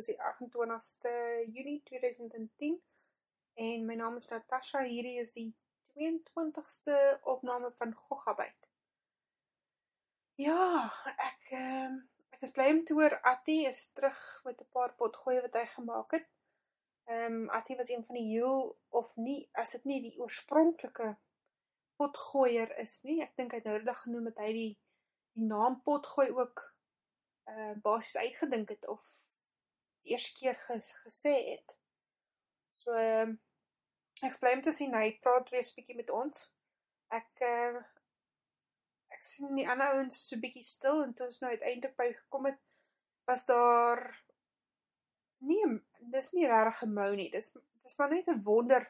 Dinsdag, dit is die 28ste Junie 2010 en my naam is Natasha, hierdie is die 22ste opname van Goggabyt. Ja, ek, um, ek is blij om te hoor, Attie is terug met een paar potgooie wat hy gemaakt het. Um, Attie was een van die heel, of nie, as het nie die oorspronkelike potgooier is nie, ek dink hy het nou genoem dat hy die, die naam potgooi ook uh, basis uitgedink het of eerste keer ges, gesê het. So, uh, ek is blij om te sien, hy praat weer spiekie met ons. Ek, uh, ek sien die ander ouwens so bykie stil, en toe ons nou uiteindelik by gekom het, was daar nie, dis nie rarig gemou nie, dis, dis maar net een wonder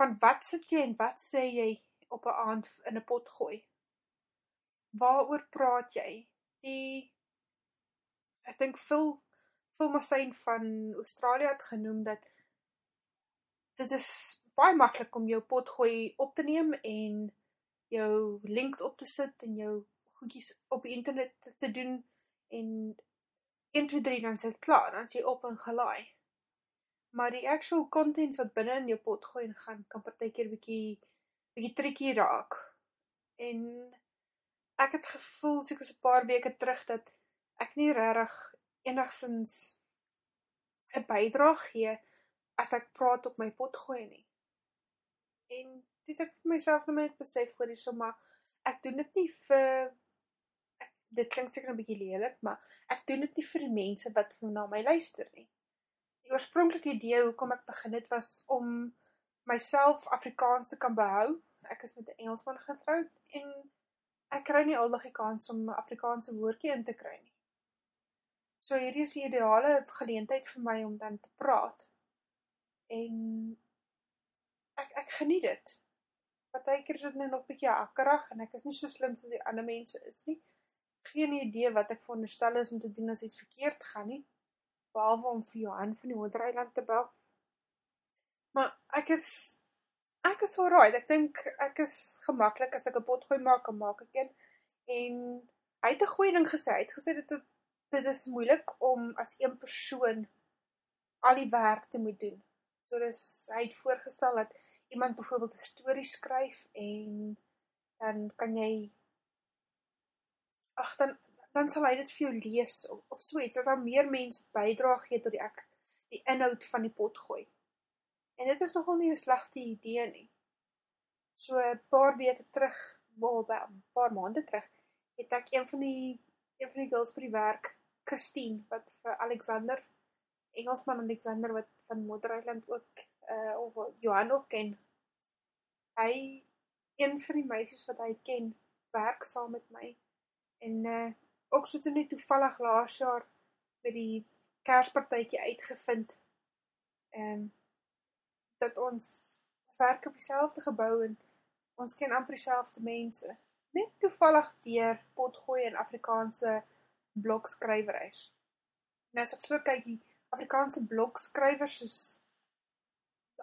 van wat sit jy en wat sê jy op een aand in een pot gooi. Waar oor praat jy? Die ek dink Phil, Phil Massijn van Australië het genoem dat dit is baie makkelijk om jou potgooi op te neem en jou links op te sit en jou goedkies op die internet te doen en 1, 2, 3 dan is het klaar, dan is jy op en gelaai. Maar die actual contents wat binnen in jou potgooi gaan, kan partijkeer bykie, bykie tricky raak. En ek het gevoel, soos een paar weke terug, dat ek nie rarig enigszins een bijdraag gee as ek praat op my pot gooi nie. En dit ek vir myself nou net besef voor die so, maar ek doen dit nie vir, ek, dit klink seker een bykie lelik, maar ek doen dit nie vir die mense wat na my luister nie. Die oorspronkelike idee hoekom ek begin het was om myself Afrikaans te kan behou. Ek is met die Engelsman getrouwd en ek kry nie aldag die kans om Afrikaanse woordkie in te kry nie. So hierdie is die ideale geleentheid vir my om dan te praat. En ek, ek geniet het. Partijker is het nou nog bykie akkerig en ek is nie so slim soos die ander mense is nie. Geen idee wat ek veronderstel is om te doen as iets verkeerd gaan nie. Behalve om vir Johan van die Hoedereiland te bel. Maar ek is ek is alright. Ek dink ek is gemakkelijk as ek een potgooi maak, en maak ek een. En hy het een goeie ding gesê. Hy het gesê dat het dit is moeilik om as een persoon al die werk te moet doen. So dis, hy het voorgestel dat iemand bijvoorbeeld een story skryf en dan kan jy ach, dan, dan sal hy dit vir jou lees of, of so iets, dat dan meer mens bijdraag gee tot die, ek, die inhoud van die pot gooi. En dit is nogal nie een slechte idee nie. So een paar weke terug, wel, een paar maanden terug, het ek een van die, een van die girls by die werk Christine, wat vir Alexander, Engelsman Alexander, wat van Moedereiland ook, uh, of Johan ook ken, hy, een van die meisjes wat hy ken, werk saam met my, en uh, ook so toen nie toevallig laas jaar, by die kerspartijkie uitgevind, um, dat ons werk op die gebouw, en ons ken amper die mense, net toevallig dier potgooi en Afrikaanse blokskrywerys. Nou as ek so kyk, die Afrikaanse blokskrywers is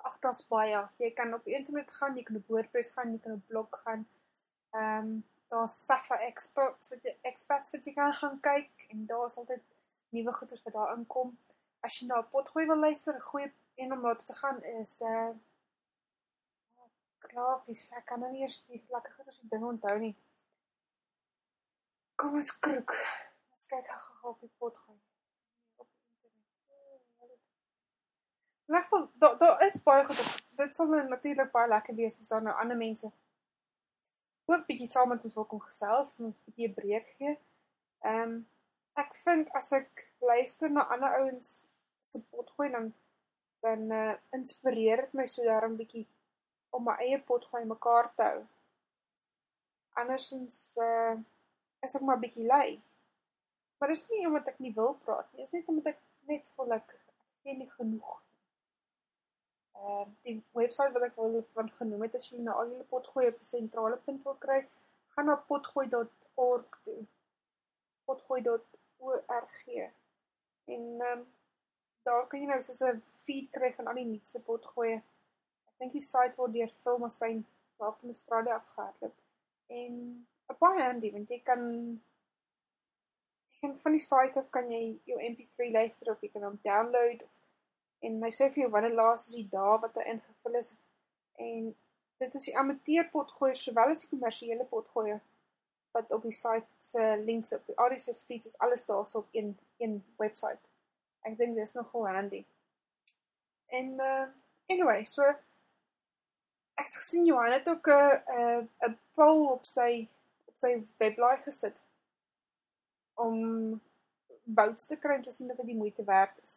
ag, daar's baie. Jy kan op internet gaan, jy kan op WordPress gaan, jy kan op blog gaan. Ehm um, daar's Safa Experts wat jy experts wat jy kan gaan kyk en daar's altyd nuwe goeders wat daar inkom. As jy na 'n potgooi wil luister, 'n goeie een om na te gaan is uh Klapies, ek kan nou nie eers die lekker goeders die ding onthou nie. Kom ons kroek kyk gou op die pot gaan. Op die internet. In elk geval, daar daar is baie goed op. Dit sal nou natuurlik baie lekker wees as daar nou ander mense ook bietjie saam met ons wil kom gesels en ons bietjie 'n breek gee. Ehm um, ek vind as ek luister na ander ouens se pot gooi dan dan uh, inspireer dit my so daarom bietjie om my eie pot gooi mekaar te hou. Andersins uh, is ek maar bietjie lui. Maar dis nie omdat ek nie wil praat nie, is net omdat ek net voel ek ken nie genoeg. Ehm uh, die webwerf wat ek wil van genoem het as jy nou al julle potgooi op 'n sentrale punt wil kry, gaan na potgooi.org toe. potgooi.org. En ehm um, daar kan jy nou soos 'n feed kry van al die nuutste potgooi. Ek dink die site word deur Filmasyn van Australië afgehardloop. En baie handy want jy kan en van die site af kan jy jou MP3 luister of jy kan hom download of en hy sê vir jou wanneer laas is die dae wat hy ingevul is en dit is die amateur potgooi sowel as die kommersiële potgooi wat op die site se links op die RSS feeds is alles daarso op een een website. Ek dink dit is nogal handy. En uh anyway, so ek het gesien Johan het ook 'n 'n 'n poll op sy op sy webblaai gesit om bouts te kry om te sien of dit die moeite werd is.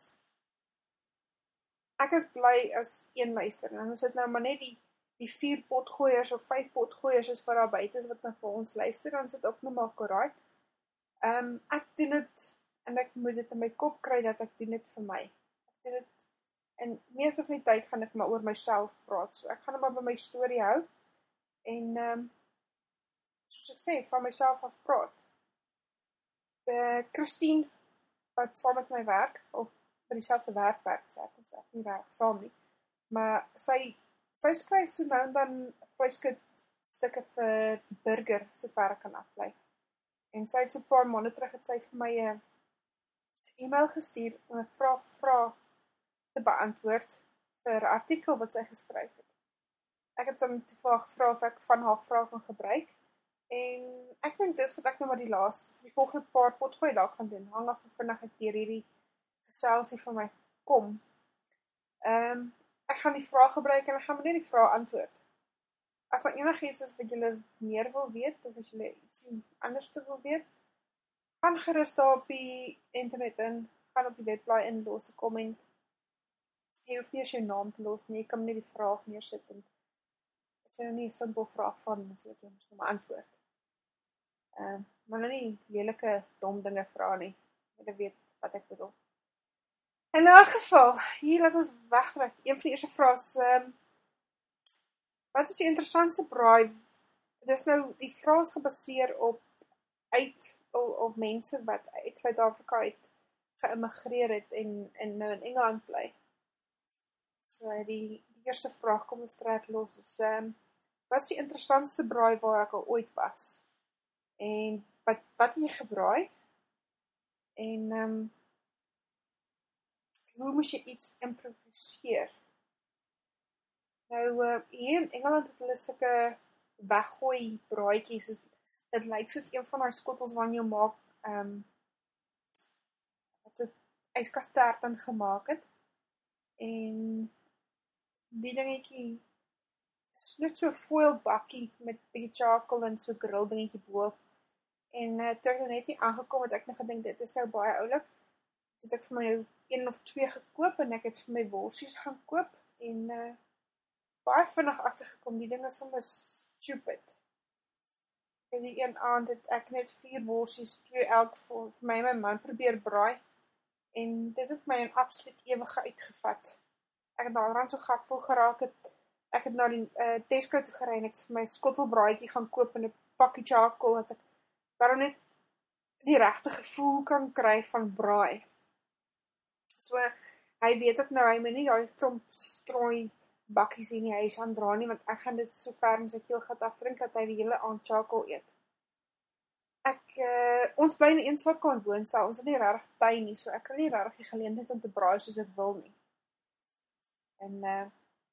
Ek is bly as een luister en ons het nou maar net die die vier potgooiers of vyf potgooiers is wat daar buite is wat nou vir ons luister en sit ook nog maar korrek. Ehm um, ek doen dit en ek moet dit in my kop kry dat ek doen dit vir my. Ek doen dit en meeste van die tyd gaan ek maar oor myself praat. So ek gaan net maar by my storie hou en ehm um, soos ek sê, van myself af praat uh, Christine wat saam met my werk of by dieselfde werk werk, sê ek ons werk nie werk saam nie. Maar sy sy skryf so nou en dan vryskut stukke vir die burger sover ek kan aflei. En sy het so 'n paar maande terug het sy vir my 'n e-mail gestuur om 'n vraag vra te beantwoord vir 'n artikel wat sy geskryf het. Ek het hom toevallig gevra of ek van haar vrae kan gebruik En ek dink dis wat ek nou maar die vir die volgende paar potgooi dalk gaan doen. Hang af hoe vinnig ek deur hierdie geselsie van my kom. Ehm um, ek gaan die vrae gebruik en ek gaan net die vrae antwoord. As daar enigiets is wat julle meer wil weet of as julle iets anders te wil weet, gaan gerus daar op die internet in, gaan op die webblaai in los 'n komment. Jy hoef nie eens jou naam te los nie, jy kan net die vraag neersit en as jy nou nie 'n simpel vraag van, sal ek jou net maar antwoord. Ehm, uh, maar nou nie lelike dom dinge vra nie. Jy weet wat ek bedoel. In 'n geval, hier laat ons wegtrek. Een van die eerste vrae is ehm um, wat is die interessantste braai? Dit is nou die vrae is gebaseer op uit of, of mense wat uit Suid-Afrika uit geïmmigreer het en en nou in Engeland bly. So die die eerste vraag kom ons trek los is ehm um, wat is die interessantste braai waar ek al ooit was? En wat wat jy gebraai? En ehm um, hoe moes jy iets improviseer? Nou uh, hier in Engeland het hulle sulke weggooi braaitjies. Dit lyk soos een van daai skottels wat jy maak ehm um, wat se yskastert dan gemaak het. En die dingetjie is net so 'n foil bakkie met bietjie charcoal en so grill dingetjie bo En uh, toe ek nou net hier aangekom het, ek net gedink dit is nou baie oulik. Dit ek vir my nou een of twee gekoop en ek het vir my worsies gaan koop en uh baie vinnig agtergekom die ding is sommer stupid. En die een aand het ek net vier worsies, twee elk vir, vir my en my man probeer braai en dit het my in absoluut ewige uitgevat. Ek het daaraan so gat vol geraak het. Ek het na die uh, Tesco toe gery en ek het vir my skottelbraaitjie gaan koop in 'n pakkie charcoal wat ek daarom net die regte gevoel kan kry van braai. So hy weet ek nou hy moet nie daai klomp strooi bakkies in die huis aandra nie want ek gaan dit so ver met sy keelgat afdrink dat hy die hele aand charcoal eet. Ek uh, ons bly in 'n eenslaapkamer woonstel. Ons het nie regtig tuin nie, so ek kry nie regtig die geleentheid om te braai soos ek wil nie. En uh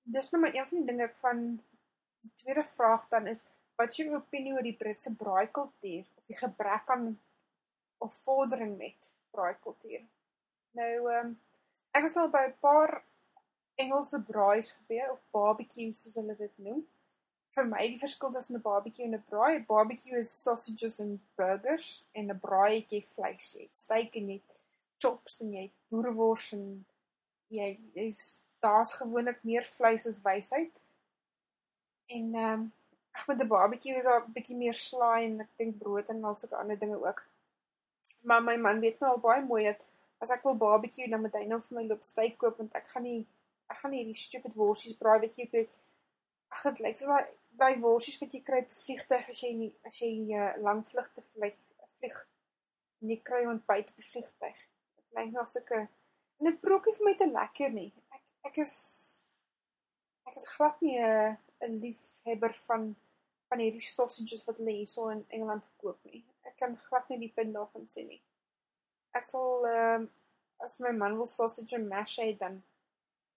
dis nou maar een van die dinge van die tweede vraag dan is wat is jou opinie oor die Britse braaikultuur? Die gebrek aan of vordering met braaikultuur. Nou ehm um, ek was nou by 'n paar Engelse braais gebeur of barbecues soos hulle dit noem. Vir my die verskil tussen 'n barbecue en 'n braai, 'n barbecue is sausages en burgers en 'n braai het jy vleis, jy het steak en jy het chops en jy het boerewors en jy is daar's gewoonlik meer vleis as wysheid. En ehm um, ag met 'n barbecue is daar 'n bietjie meer slaai en ek dink brood en al sulke ander dinge ook. Maar my man weet nou al baie mooi dat as ek wil barbecue dan moet hy nou vir my loop steak koop want ek gaan nie ek gaan nie hierdie stupid worsies braai wat jy op ag dit lyk soos daai worsies wat jy kry op vliegtuig as jy nie as jy uh, lang vlugte vlieg vlieg nie kry ontbyt die vliegtuig. Dit lyk na sulke en dit prook nie vir my te lekker nie. Ek ek is ek is glad nie 'n uh, 'n liefhebber van van hierdie sausages wat hulle hierso in Engeland verkoop nie. Ek kan glad nie die punt daarvan sien nie. ek sal ehm um, as my man wil sausage and mash hê dan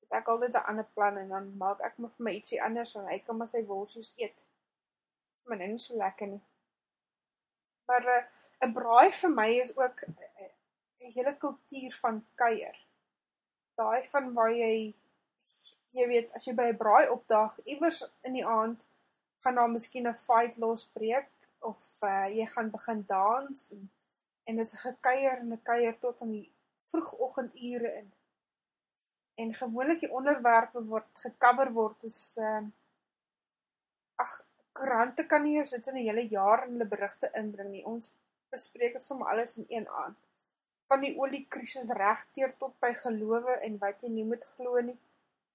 het ek altyd 'n ander plan en dan maak ek maar vir my ietsie anders en hy kan maar sy worsies eet. Dit is maar nie so lekker nie. Maar eh, 'n uh, braai vir my is ook 'n uh, uh, hele kultuur van kuier. Daai van waar jy jy weet as jy by 'n braai opdag iewers in die aand gaan daar miskien 'n fight losbreek of uh, jy gaan begin dans en en dis 'n gekuier en 'n kuier tot in die vroegoggendure in. En gewoonlik die onderwerpe word gecover word is ehm uh, ag koerante kan nie eens dit in 'n hele jaar in hulle berigte inbring nie. Ons bespreek dit sommer alles in een aand. Van die oliekrisis regteer tot by gelowe en wat jy nie moet glo nie.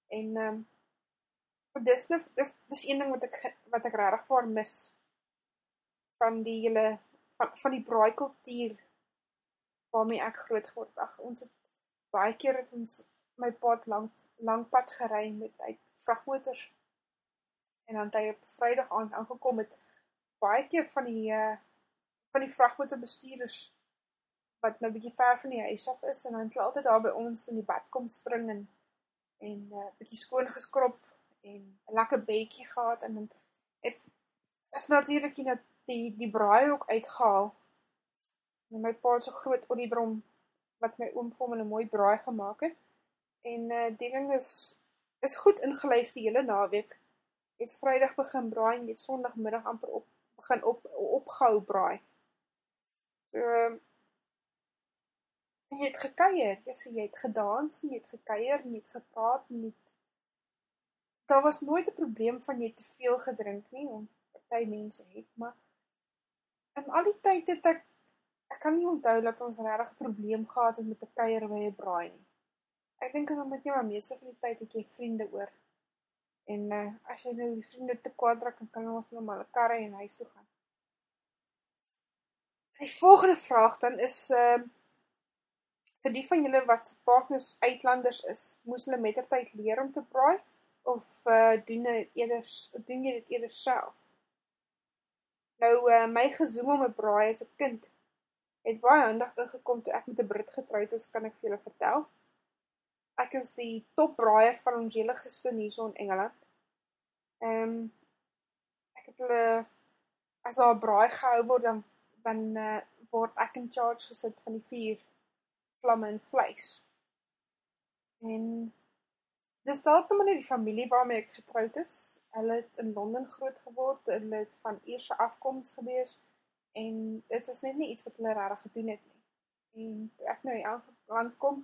En ehm um, dis dis dis een ding wat ek wat ek regtig voor mis van die hele van van die braai kultuur waarmee ek groot geword het. Ag, ons het baie keer het ons my pad lank lank pad gery met uit vragmotors. En dan hy op Vrydag aand aangekom het baie keer van die uh van die vragmotorbestuurders wat nou bietjie ver van die huis af is en dan hulle altyd daar by ons in die bad kom spring en en uh bietjie skoon geskrob en 'n lekker bedjie gehad en het is natuurlik die die die braai ook uitgehaal. En my pa se groot oliedrom wat my oom vir hom 'n mooi braai gemaak het. En uh die ding is is goed ingelyf die hele naweek. Het Vrydag begin braai en het Sondagmiddag amper op begin op opgehou braai. So jy het gekuier, jy sê jy het gedans, jy het gekuier, jy het gepraat, jy het daar was nooit 'n probleem van jy te veel gedrink nie, want party mense het, maar in al die tyd het ek ek kan nie onthou dat ons regtig 'n probleem gehad het met 'n kuier by 'n braai nie. Ek dink as omdat jy maar meeste van die tyd het jy vriende oor. En uh, as jy nou die vriende te kwaad raak, dan kan ons nou maar 'n karre en huis toe gaan. Die volgende vraag dan is ehm uh, vir die van julle wat se partners uitlanders is, moes hulle mettertyd leer om te braai of uh, doen dit eerder doen jy dit eerder self? Nou uh, my gezoem om 'n braai as 'n kind het baie handig ingekom toe ek met 'n Brit getroud is, kan ek vir julle vertel. Ek is die top braaier van ons hele gesin hierso in Engeland. Ehm um, ek het hulle as daar braai gehou word dan dan uh, word ek in charge gesit van die vuur, vlamme en vleis. En dis dalk net die familie waarmee ek getroud is. Hulle het in Londen groot geword, hulle het van Ierse afkoms gewees en dit is net nie iets wat hulle regtig gedoen het nie. En toe ek nou in land kom,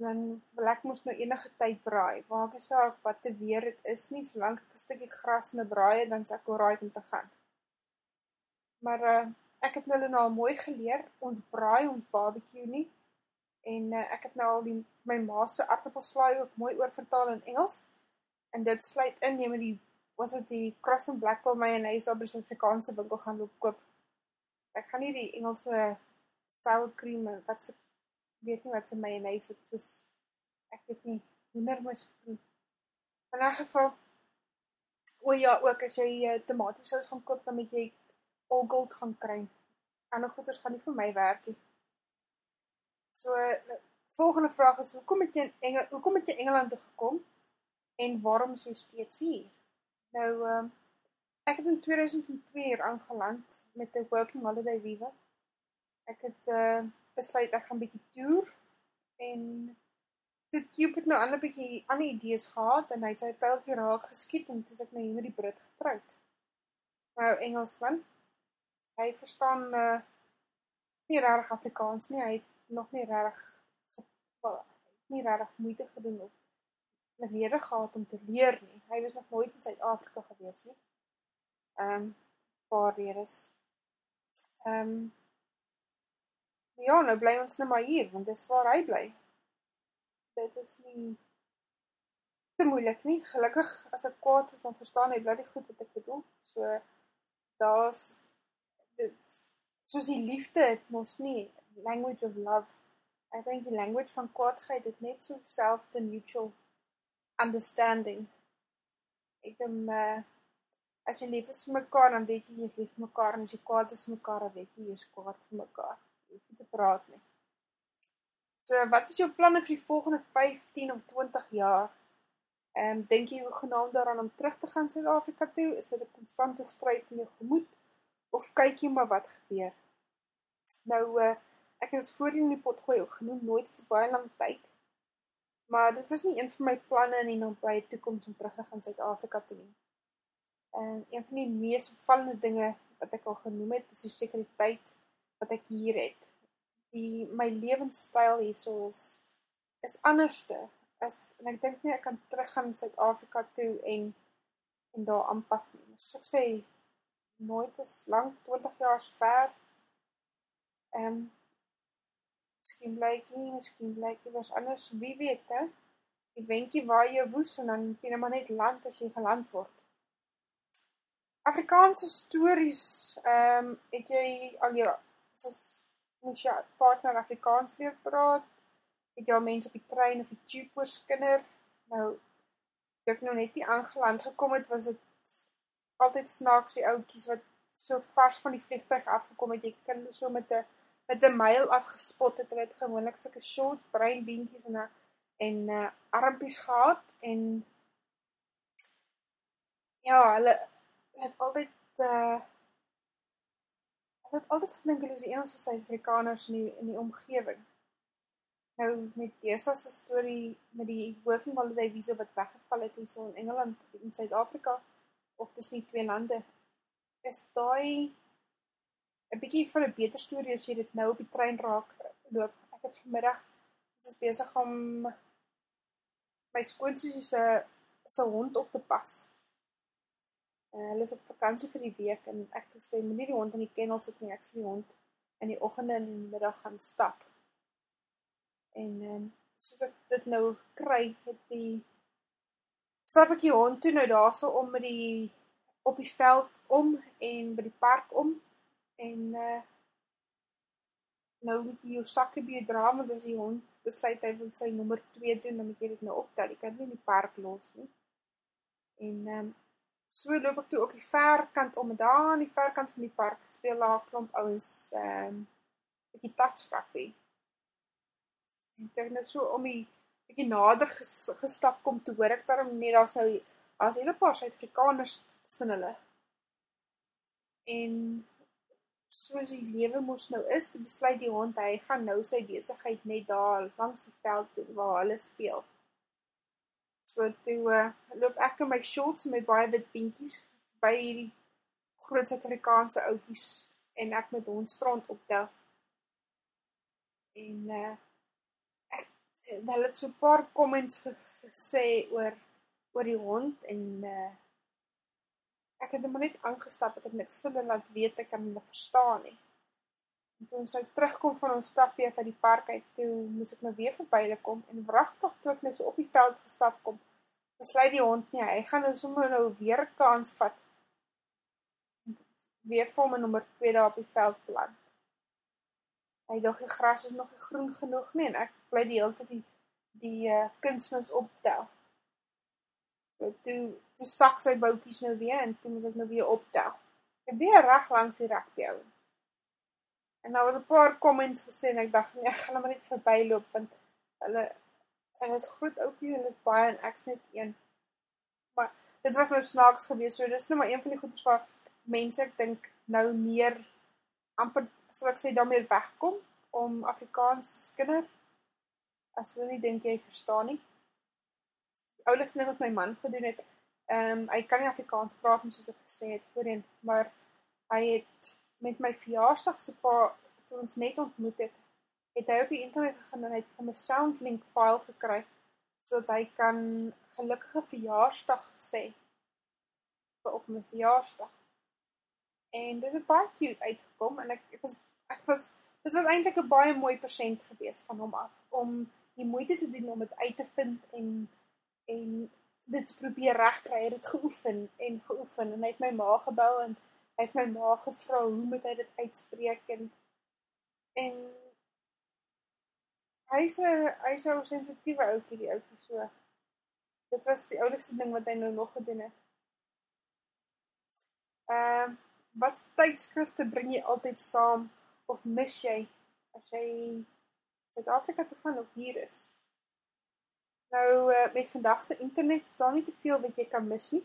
dan wil ek mos nou enige tyd braai. Maak nie saak wat te weer dit is nie, solank ek 'n stukkie gras in 'n braai dan s'ek alright om te gaan. Maar uh, ek het hulle nou al mooi geleer, ons braai ons barbecue nie. En uh, ek het nou al die my ma se aartappelslaai ook mooi oorvertaal in Engels. En dit sluit in jy moet die was dit die Cross and Blackwell mayonnaise op 'n Suid-Afrikaanse winkel gaan loop koop? Ek gaan nie die Engelse sour cream en wat se weet nie wat se mayonnaise wat soos ek weet nie hoendermis in 'n geval o ja ook as jy uh, tomatiesous gaan koop dan moet jy all gold gaan kry. Ander goeders gaan nie vir my werk nie so nou, volgende vraag is hoekom het jy in Engel hoekom het jy Engeland toe gekom en waarom is jy steeds hier nou ehm uh, Ek het in 2002 hier aangeland met 'n working holiday visa. Ek het uh besluit ek gaan bietjie toer en dit Cupid nou ander bietjie ander idees gehad en hy het sy pyltjie raak geskiet en toe ek nou hier met die Brit getroud. Nou Engelsman. Hy verstaan uh nie regtig Afrikaans nie. Hy het nog nie regtig nie regtig moeite gedoen of rede gehad om te leer nie. Hy was nog nooit in Suid-Afrika gewees nie ehm um, paar redes. Ehm um, ja, nou bly ons net maar hier want dis waar hy bly. Dit is nie te moeilik nie. Gelukkig as ek kwaad is dan verstaan hy bly goed wat ek bedoel. So daar's dit soos die liefde het mos nie language of love. I think die language van kwaadheid het net so selfde mutual understanding. Ek 'n uh, as jy lief is vir mekaar, dan weet jy jy is lief vir mekaar en as jy kwaad is vir mekaar, dan weet jy jy is kwaad vir mekaar. Jy hoef nie te praat nie. So wat is jou planne vir die volgende 15 of 20 jaar? Ehm um, dink jy genoem daaraan om terug te gaan Suid-Afrika toe? Is dit 'n konstante stryd in jou gemoed of kyk jy maar wat gebeur? Nou uh, ek het voorheen in die pot gooi genoem nooit is baie lank tyd. Maar dit is nie een van my planne in die nabye toekoms om terug te gaan Suid-Afrika toe nie. En een van die mees opvallende dinge wat ek al genoem het, is die sekuriteit wat ek hier het. Die my lewenstyl hierso is is anderste as en ek dink nie ek kan terug gaan Suid-Afrika toe en en daar aanpas nie. So ek sê nooit is lank 20 jaar ver. Ehm um, Miskien blyk jy, miskien blyk jy was anders, wie weet, hè? Ek wenk jy waar jy woes en dan kan jy maar net land as jy geland word. Afrikaanse stories, um, het jy al jou soos moes jy partner Afrikaans leer praat? Het jy al mense op die trein of die tube oor skinder? Nou ek nou net nie aangeland gekom het, was dit altyd snaaks die ouetjies wat so vars van die vliegtuig afgekom het. Jy kan so met 'n met 'n myl afgespot het. Hulle het gewoonlik sulke short bruin beentjies en 'n en uh, armpies gehad en ja, hulle het altyd uh hulle het altyd gedink hulle is die enigste Suid-Afrikaners in die in die omgewing. Nou met Desa se storie met die working holiday visa wat weggeval het hier so in Engeland en Suid-Afrika of tussen die twee lande is daai 'n bietjie van 'n beter storie as jy dit nou op die trein raak loop. Ek het vanmiddag ons is besig om my skoonsussie se se hond op te pas. Uh, hulle is op vakansie vir die week en ek het gesê moenie die hond in die kennel sit nie. Ek sal die hond in die oggende en in die middag gaan stap. En ehm um, soos ek dit nou kry, het die stap ek die hond toe nou daarso om met die op die veld om en by die park om en uh nou moet jy jou sakke by dra want as die hond besluit hy wil sy nommer 2 doen dan moet jy dit nou optel. Jy kan nie in die park los nie. En um so loop ek toe ook die ver kant om daar aan die ver kant van die park speel daar klomp ouens um bietjie touch rugby en toe net so om die bietjie nader ges, gestap kom toe hoor ek daarom net daar's nou as 'n hele paar Suid-Afrikaners tussen hulle. En soos die lewe mos nou is, toe besluit die hond hy gaan nou sy besigheid net daar langs die veld toe waar hulle speel. So toe uh, loop ek in my shorts my baie wit beentjies by hierdie groot Suid-Afrikaanse ouetjies en ek met hond strand optel. En uh ek hulle het so 'n paar comments gesê oor oor die hond en uh ek het hom net aangestap, ek het niks vir hulle laat weet ek kan hulle verstaan nie. En toe ons nou terugkom van ons stapie uit die park uit, toe moes ek nou weer verby hulle kom en wragtig toe ek net so op die veld gestap kom, besluit die hond nie, hy gaan nou sommer nou weer 'n kans vat. Weer vir my nommer 2 daar op die veld plant. Hy dink die gras is nog nie groen genoeg nie en ek bly die hele tyd die die uh, kunsmis optel. Toe toe sak sy boutjies nou weer en toe moet ek nou weer optel. Ek weer reg langs die rugby ouens. En daar was 'n paar comments gesê en ek dink nee, ek gaan maar net verbyloop want hulle hulle is groot ouetjies en hulle is baie en ek's net een. Maar dit was nou snaaks geweest. So dis nou maar een van die goeders waar mense ek dink nou meer amper sal ek sê daarmee wegkom om Afrikaans te skinder. As hulle nie dink jy verstaan nie oulikste ding wat my man gedoen het, ehm um, hy kan nie Afrikaans praat nie soos ek gesê het voorheen, maar hy het met my verjaarsdag so paar toe ons net ontmoet het, het hy op die internet gegaan en hy het van 'n SoundLink file gekry sodat hy kan gelukkige verjaarsdag sê vir op my verjaarsdag. En dit het baie cute uitgekom en ek ek was ek was dit was eintlik 'n baie mooi persent geweest van hom af om die moeite te doen om dit uit te vind en en dit probeer regkry. Hy het dit geoefen en geoefen en hy het my ma gebel en hy het my ma gevra hoe moet hy dit uitspreek en en hy's 'n hy's 'n sensitiewe ouetjie die ouetjie so. Dit was die oulikste ding wat hy nou nog gedoen het. Ehm uh, wat tydskrifte bring jy altyd saam of mis jy as jy Suid-Afrika toe gaan of hier is. Nou uh, met vandag se internet is daar nie te veel wat jy kan mis nie.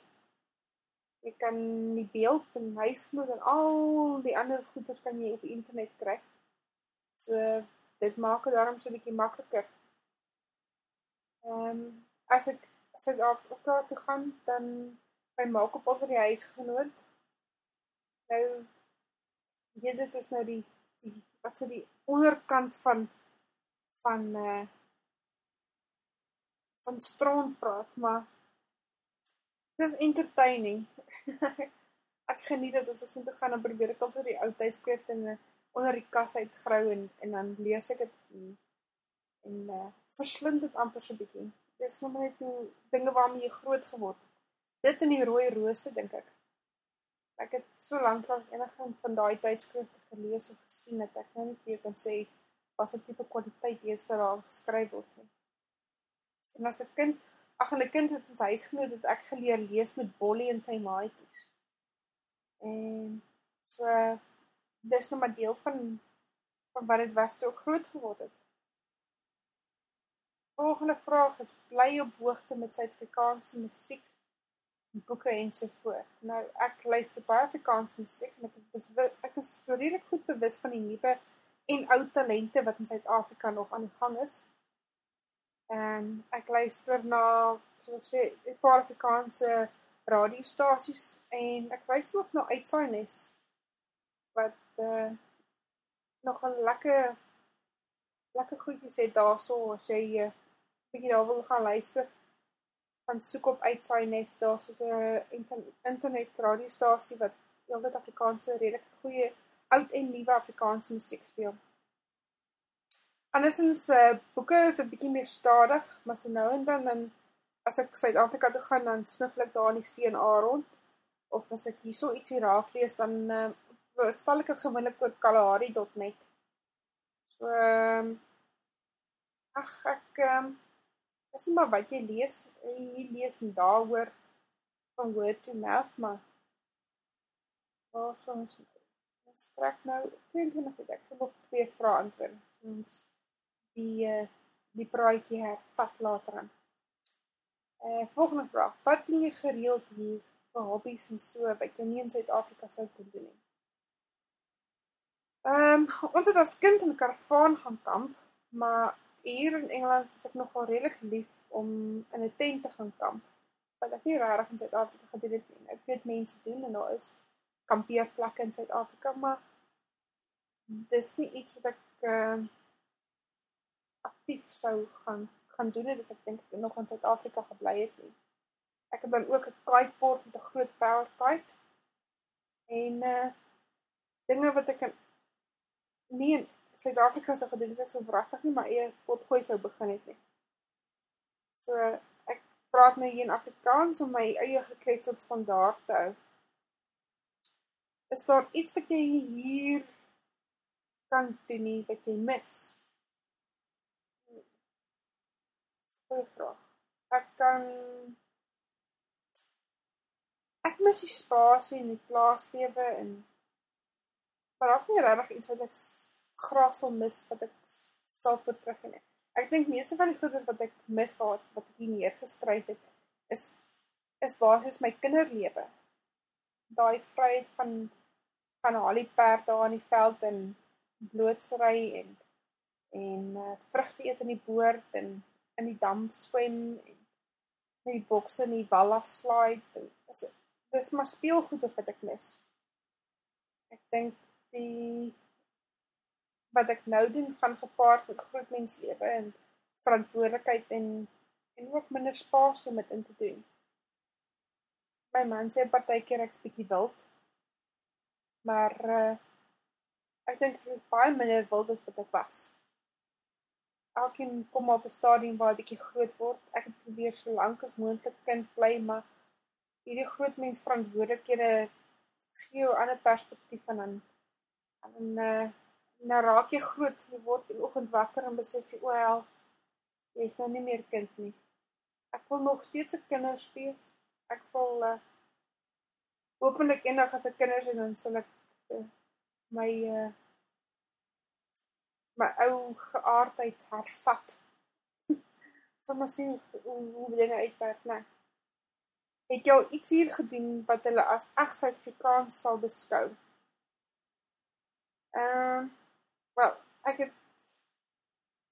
Jy kan die beeld en huisgenoot en al die ander goeders kan jy op internet kry. So dit maak dit daarom so 'n bietjie makliker. Ehm um, as ek Suid-Afrika toe gaan, dan by maak op oor die huisgenoot. Nou hier dit is nou die die wat se die onderkant van van eh uh, van strand praat, maar dis entertaining. ek geniet dit as ek toe gaan en probeer ek altyd die ou tydskrifte en onder die kas uitgrou en en dan lees ek dit en en uh, verslind dit amper so bietjie. Dis nog net hoe dinge waarmee jy groot geword het. Dit in die rooi rose dink ek. Ek het so lank lank enige van daai tydskrifte gelees of gesien dat ek nou nie vir jou kan sê wat 'n tipe kwaliteit eers daar geskryf word nie. En as 'n kind, ag 'n kind het ons huisgenoot het ek geleer lees met Bollie en sy maatjies. En so dis nou maar deel van van wat dit was toe ek groot geword het. Volgende vraag is bly op hoogte met Suid-Afrikaanse musiek, boeke en so voort. Nou ek luister baie Afrikaanse musiek en ek is ek is redelik goed bewus van die nuwe en ou talente wat in Suid-Afrika nog aan die gang is. Ehm um, ek luister na soos ek sê 'n paar Afrikaanse radiostasies en ek wys ook na Uitsaaines wat eh uh, nog 'n lekker lekker goedjies het daarso as jy 'n uh, eh, bietjie daar wil gaan luister van soek op Uitsaaines daar's so 'n inter internet radiostasie wat heeltyd Afrikaanse redelike goeie oud en nuwe Afrikaanse musiek speel. Andersins uh boeke is 'n bietjie meer stadig, maar so nou en dan dan as ek Suid-Afrika toe gaan dan sniffel ek daar in die CNA rond of as ek hierso ietsie raak lees dan uh stel ek dit gewoonlik oor kalahari.net. So ehm um, ag ek ehm um, dis nie maar wat jy lees, jy lees en daaroor van word to mouth maar Ons ons strek nou 22 ek sal nog twee vrae antwoord. Ons die uh, die praatjie hervat later aan. Eh uh, volgende vraag: Wat doen jy gereeld hier vir hobbies en so wat jy nie in Suid-Afrika sou kon doen nie? Ehm um, ons het as kind in 'n karavaan gaan kamp, maar hier in Engeland is ek nogal redelik lief om in 'n tent te gaan kamp. Wat ek nie regtig in Suid-Afrika gedoen het nie. Ek weet mense doen en daar is kampeerplekke in Suid-Afrika, maar dis nie iets wat ek ehm uh, aktief sou gaan gaan doen het as ek dink ek nog in Suid-Afrika gebly het nie. Ek het dan ook 'n kiteboard met 'n groot power kite. En uh dinge wat ek in nie in Suid-Afrika sou gedoen het, ek sou wragtig nie my eie potgooi sou begin het nie. So ek praat nou hier in Afrikaans om my eie geklets op standaard te hou. Is daar iets wat jy hier kan doen nie wat jy mis? Goeie vraag. Ek kan ek mis die spasie en die plaaslewe en maar daar's nie regtig iets wat ek graag sou mis wat ek sal vir terug nie. Ek dink meeste van die goeie wat ek mis wat wat ek hier neergeskryf het is is basies my kinderlewe. Daai vryheid van van Halie perd daar in die veld en blootsry en en uh, vrugte eet in die boord en in die dam swem met die bokse in die wal afslide. Dis dis maar speelgoed of wat ek mis. Ek dink die wat ek nou doen gaan gepaard met groot mens lewe en verantwoordelikheid en en ook minder spasie om dit in te doen. My man sê partykeer ek's bietjie wild. Maar uh ek dink dit is baie minder wild as wat ek was elkeen kom op 'n stadium waar hy bietjie groot word. Ek het probeer so lank as moontlik kind bly, maar hierdie groot mens verantwoordelikhede gee jou 'n ander perspektief en dan en uh nou raak jy groot, jy word in die oggend wakker en besef jy, o, hel, jy is nou nie meer kind nie. Ek wil nog steeds 'n kinders wees. Ek sal uh hopelik eendag as ek kinders het dan sal ek uh, my uh my ou geaardheid hervat. Sommige sien hoe, hoe dinge uitwerk, né? Het jy al iets hier gedoen wat hulle as eg Suid-Afrikaans sal beskou? Ehm, uh, wel, ek het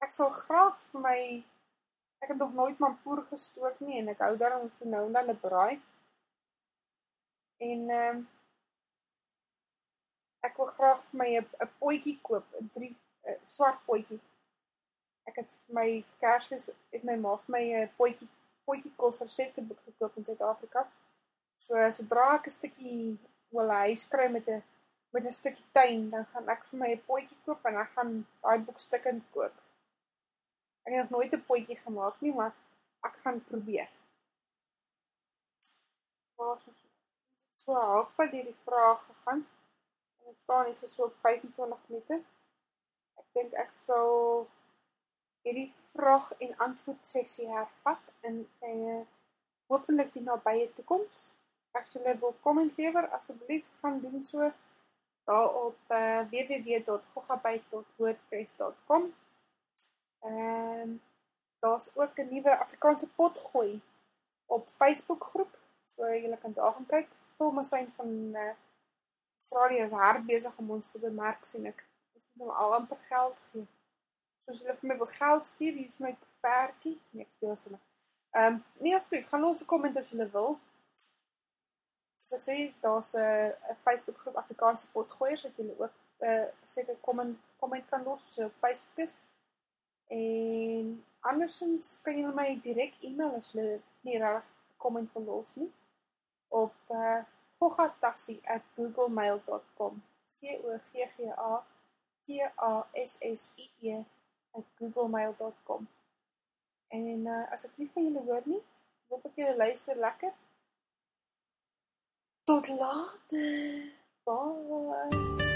ek sal graag vir my ek het nog nooit mampoer gestook nie en ek hou daarom vir nou en dan 'n braai. En ehm um, ek wil graag vir my 'n potjie koop, 'n 3 swart potjie. Ek het vir my Kersfees het my ma vir my 'n potjie potjie kos resepteboek gekoop in Suid-Afrika. So sodra ek 'n stukkie wil huis kry met 'n met 'n stukkie tuin, dan gaan ek vir my 'n potjie koop en ek gaan daai boek stukkend kook. Ek het nog nooit 'n potjie gemaak nie, maar ek gaan probeer. Maar so so halfpad hierdie vraag gegaan. Ons staan hier so op 25 minute. Dink ek sal hierdie vraag en antwoord sessie hervat in 'n uh, hopelik die nabye toekoms. As jy wil komment lewer, asseblief gaan doen so daar op uh, www.gogabyte.wordpress.com. Ehm um, daar's ook 'n nuwe Afrikaanse pot gooi op Facebook groep. So jy kan daar gaan kyk. Filmasyn van uh, Australië is hard besig om ons te bemerk sien ek. Nou al amper geld gee. So as jy vir my wil geld stuur, hier is my vertjie. Nee, ek speel sommer. Ehm um, nee asseblief, gaan ons 'n komment as jy wil. Soos ek sê, daar's 'n 'n Facebook groep Afrikaanse potgoeiers wat jy ook 'n uh, seker komment komment kan los so op Facebook is. En andersins kan jy my direk e-mail as jy nie reg komment wil los nie op uh, gogatassie@googlemail.com. G O G G A T A S S I E @googlemail.com. En uh, as ek nie van julle hoor nie, hoop ek julle luister lekker. Tot later. Bye.